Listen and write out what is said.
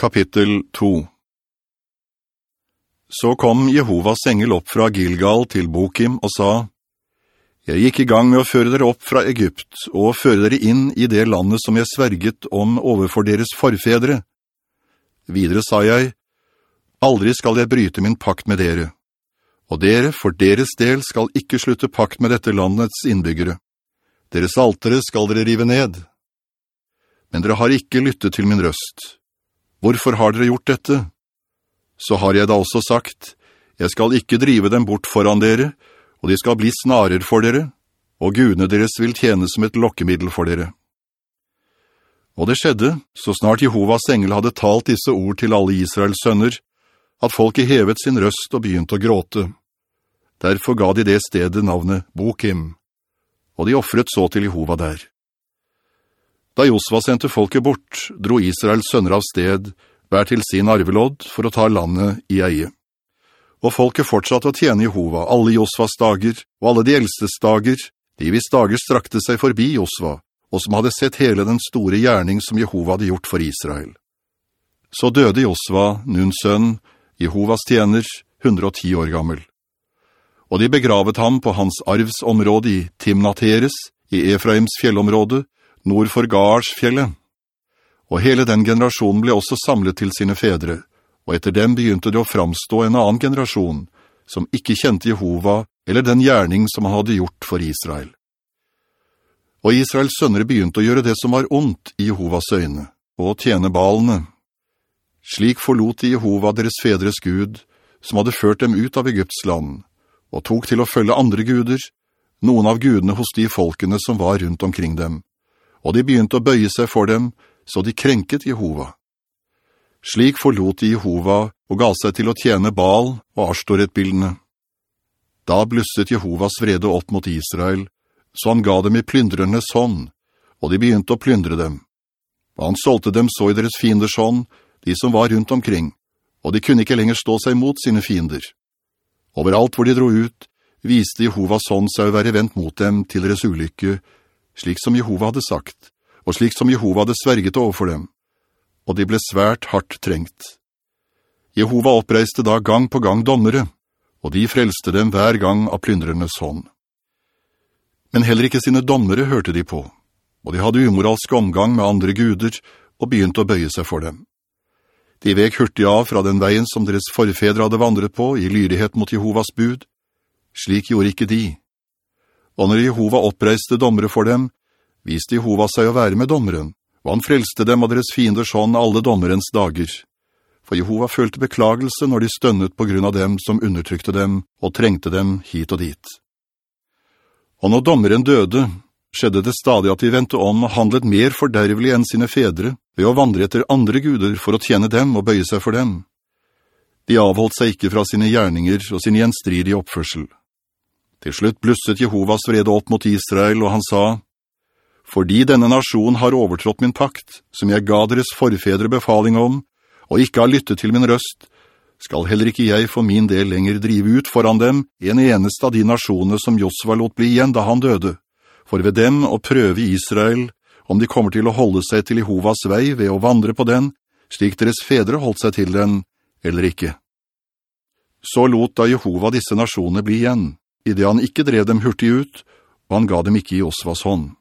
Kapittel 2 Så kom Jehovas engel opp fra Gilgal til Bokim og sa, «Jeg gikk i gang med å føre dere opp fra Egypt, og føre dere inn i det landet som jeg sverget om overfor deres forfedre. Videre sa jeg, «Aldri skal jeg bryte min pakt med dere, og dere for deres del skal ikke slutte pakt med dette landets innbyggere. Deres altere skal dere rive ned. Men dere har ikke lyttet til min røst.» Hvorfor har dere gjort dette? Så har jeg da også sagt, jeg skal ikke drive dem bort foran dere, og de skal bli snarer for dere, og gudene deres vil tjene som et lokkemiddel for dere. Og det skjedde, så snart Jehovas engel hadde talt disse ord til alle Israels sønner, at folket hevet sin røst og begynte å gråte. Derfor ga de det stedet navnet Bokim, og de offret så til Jehova der. Da Josva sendte folket bort, dro Israels sønner av sted, hver til sin arvelodd, for å ta landet i eie. Og folket fortsatte å tjene Jehova alle Josvas dager, og alle de eldstes dager, de hvis dager strakte seg forbi Josva, og som hadde sett hele den store gjerning som Jehova hadde gjort for Israel. Så døde Josva, Nuns sønn, Jehovas tjener, 110 år gammel. Og de begravet ham på hans arvsområde i Timnateres, i Efraims fjellområde, nord for Garsfjellet. Og hele den generasjonen ble også samlet til sine fedre, og etter dem begynte det å framstå en annen generasjon, som ikke kjente Jehova eller den gjerning som han hadde gjort for Israel. Og Israels sønner begynte å gjøre det som var ondt i Jehovas øyne, og tjene balene. Slik forlot de Jehova deres fedres Gud, som hadde ført dem ut av Egypts land, og tok til å følge andre guder, noen av gudene hos de folkene som var rundt omkring dem, og de begynte å bøye seg for dem, så de krenket Jehova. Slik forlot de Jehova og ga seg til å tjene Baal og Ashtoret-bildene. Da blusset Jehovas vrede opp mot Israel, så han ga dem i plyndrenes hånd, og de begynte å plyndre dem. Og han solgte dem så i deres fienders hånd, de som var rundt omkring, og de kunne ikke lenger stå seg mot sine fiender. Overalt hvor de dro ut, viste Jehovas hånd seg å være vendt mot dem til deres ulykke, slik som Jehova hadde sagt, og slik som Jehova hadde sverget overfor dem, og de ble svært hardt trengt. Jehova oppreiste da gang på gang dommere, og de frelste dem hver gang av plyndrenes hånd. Men heller ikke sine dommere hørte de på, og de hadde umoralsk omgang med andre guder og begynte å bøye seg for dem. De vek hurtig av fra den veien som deres forfedre hadde vandret på i lyrighet mot Jehovas bud. Slik gjorde ikke de, og når Jehova oppreiste dommere for dem, viste Jehova seg å være med dommeren, og han frelste dem av deres fienders hånd alle dommerens dager. For Jehova følte beklagelse når de stønnet på grunn av dem som undertrykte dem og trengte dem hit og dit. Og når dommeren døde, skjedde det stadig at de ventet om og handlet mer fordervelig enn sine fedre, ved å vandre etter andre guder for å tjene dem og bøye seg for dem. De avholdt seg ikke fra sine gjerninger og sin gjenstridige oppførsel. Til slutt blusset Jehovas vrede opp mot Israel, og han sa, «Fordi denne nasjon har overtrådt min pakt, som jeg ga deres forfedre befaling om, og ikke har lyttet til min røst, skal heller ikke jeg for min del lenger drive ut foran dem en eneste av de nasjonene som Josva lot bli igjen da han døde, for ved dem å prøve Israel, om de kommer til å holde seg til Jehovas vei ved å vandre på den, slik deres fedre holdt seg til den, eller ikke. Så lot da Jehova disse nasjonene bli igjen, i det han ikke drev dem hurtig ut, og han ga dem ikke i Osvas hånd.